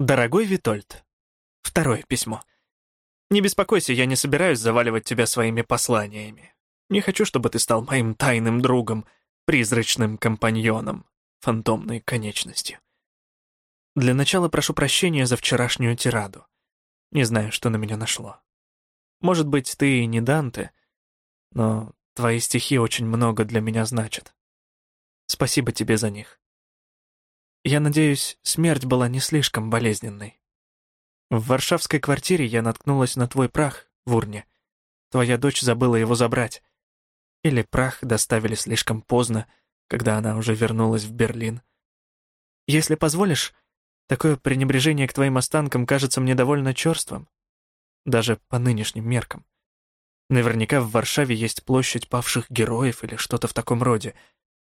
Дорогой Витольд, второе письмо. Не беспокойся, я не собираюсь заваливать тебя своими посланиями. Не хочу, чтобы ты стал моим тайным другом, призрачным компаньоном, фантомной конечностью. Для начала прошу прощения за вчерашнюю тираду. Не знаю, что на меня нашло. Может быть, ты и не Данте, но твои стихи очень много для меня значат. Спасибо тебе за них. Я надеюсь, смерть была не слишком болезненной. В варшавской квартире я наткнулась на твой прах в урне. Твоя дочь забыла его забрать. Или прах доставили слишком поздно, когда она уже вернулась в Берлин. Если позволишь, такое пренебрежение к твоим останкам кажется мне довольно черствым, даже по нынешним меркам. Наверняка в Варшаве есть площадь павших героев или что-то в таком роде,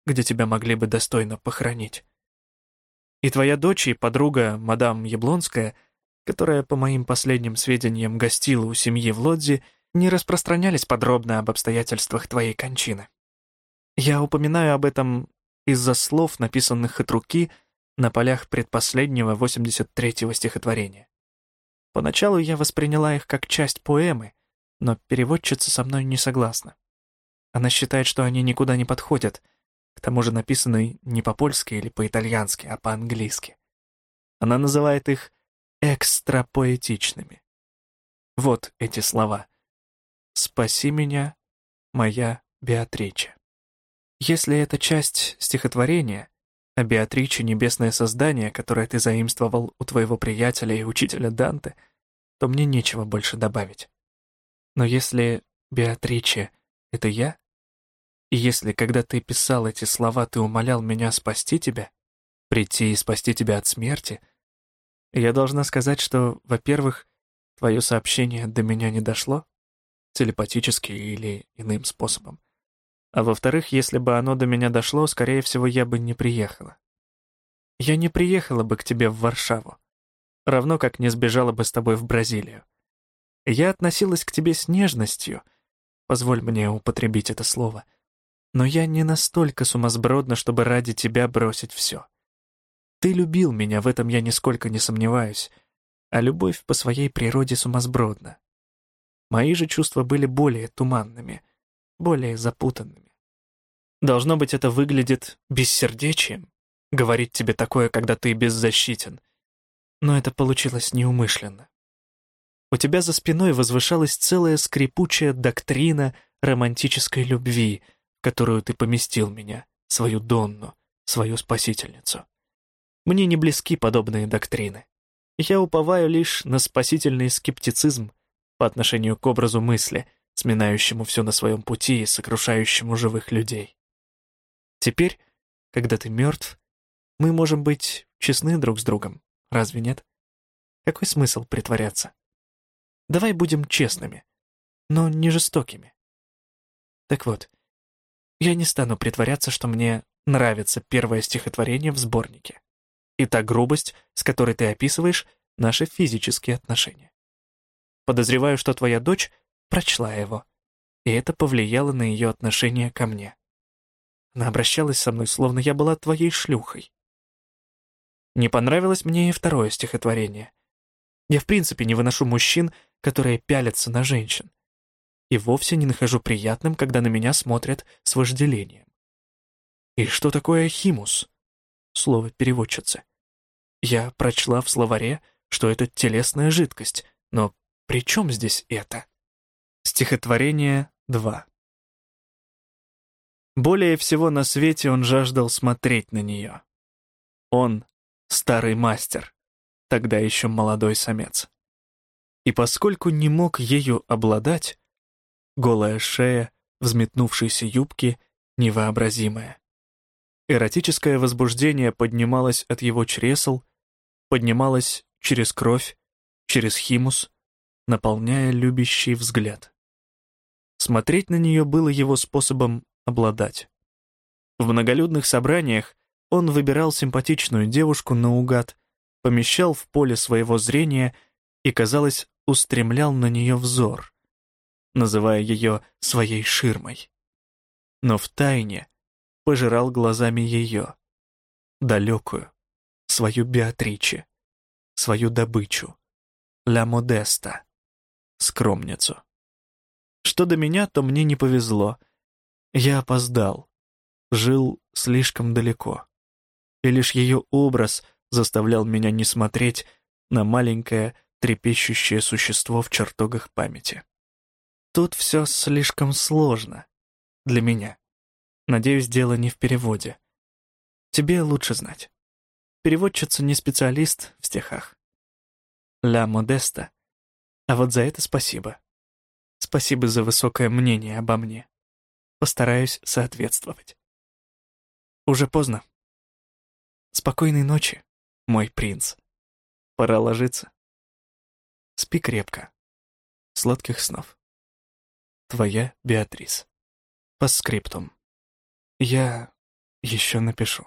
где тебя могли бы достойно похоронить. И твоя дочь и подруга, мадам Яблонская, которая, по моим последним сведениям, гостила у семьи в Лодзи, не распространялись подробно об обстоятельствах твоей кончины. Я упоминаю об этом из-за слов, написанных от руки на полях предпоследнего 83-го стихотворения. Поначалу я восприняла их как часть поэмы, но переводчица со мной не согласна. Она считает, что они никуда не подходят, к тому же написаны не по-польски или по-итальянски, а по-английски. Она называет их экстрапоэтичными. Вот эти слова. «Спаси меня, моя Беатриче». Если это часть стихотворения, а Беатриче — небесное создание, которое ты заимствовал у твоего приятеля и учителя Данте, то мне нечего больше добавить. Но если Беатриче — это я, и если, когда ты писал эти слова, ты умолял меня спасти тебя, прийти и спасти тебя от смерти, я должна сказать, что, во-первых, твое сообщение до меня не дошло, телепатически или иным способом. А во-вторых, если бы оно до меня дошло, скорее всего, я бы не приехала. Я не приехала бы к тебе в Варшаву, равно как не сбежала бы с тобой в Бразилию. Я относилась к тебе с нежностью, позволь мне употребить это слово — но я не настолько сумасбродна, чтобы ради тебя бросить все. Ты любил меня, в этом я нисколько не сомневаюсь, а любовь по своей природе сумасбродна. Мои же чувства были более туманными, более запутанными. Должно быть, это выглядит бессердечием, говорить тебе такое, когда ты беззащитен. Но это получилось неумышленно. У тебя за спиной возвышалась целая скрипучая доктрина романтической любви — которую ты поместил меня, свою Донну, свою спасительницу. Мне не близки подобные доктрины. Я уповаю лишь на спасительный скептицизм по отношению к образу мысли, сминающему все на своем пути и сокрушающему живых людей. Теперь, когда ты мертв, мы можем быть честны друг с другом, разве нет? Какой смысл притворяться? Давай будем честными, но не жестокими. Так вот, я не стану притворяться, что мне нравится первое стихотворение в сборнике. И та грубость, с которой ты описываешь наши физические отношения. Подозреваю, что твоя дочь прочла его, и это повлияло на ее отношение ко мне. Она обращалась со мной, словно я была твоей шлюхой. Не понравилось мне и второе стихотворение. Я в принципе не выношу мужчин, которые пялятся на женщин и вовсе не нахожу приятным, когда на меня смотрят с вожделением. И что такое химус? Слово переводчицы. Я прочла в словаре, что это телесная жидкость, но при чем здесь это? Стихотворение 2. Более всего на свете он жаждал смотреть на нее. Он — старый мастер, тогда еще молодой самец. И поскольку не мог ею обладать, голая шея, взметнувшиеся юбки, невообразимая. Эротическое возбуждение поднималось от его чресл, поднималось через кровь, через химус, наполняя любящий взгляд. Смотреть на нее было его способом обладать. В многолюдных собраниях он выбирал симпатичную девушку наугад, помещал в поле своего зрения и, казалось, устремлял на нее взор, называя ее своей ширмой. Но в тайне пожирал глазами ее, далекую, свою Беатриче, свою добычу. Ля Модеста. Скромницу. Что до меня, то мне не повезло. Я опоздал. Жил слишком далеко. И лишь ее образ заставлял меня не смотреть на маленькое трепещущее существо в чертогах памяти. Тут все слишком сложно. Для меня. Надеюсь, дело не в переводе. Тебе лучше знать. Переводчица не специалист в стихах. Ля Модеста. А вот за это спасибо. Спасибо за высокое мнение обо мне. Постараюсь соответствовать. Уже поздно. Спокойной ночи, мой принц. Пора ложиться. Спи крепко. Сладких снов. Твоя Беатрис. По скриптум. Я еще напишу.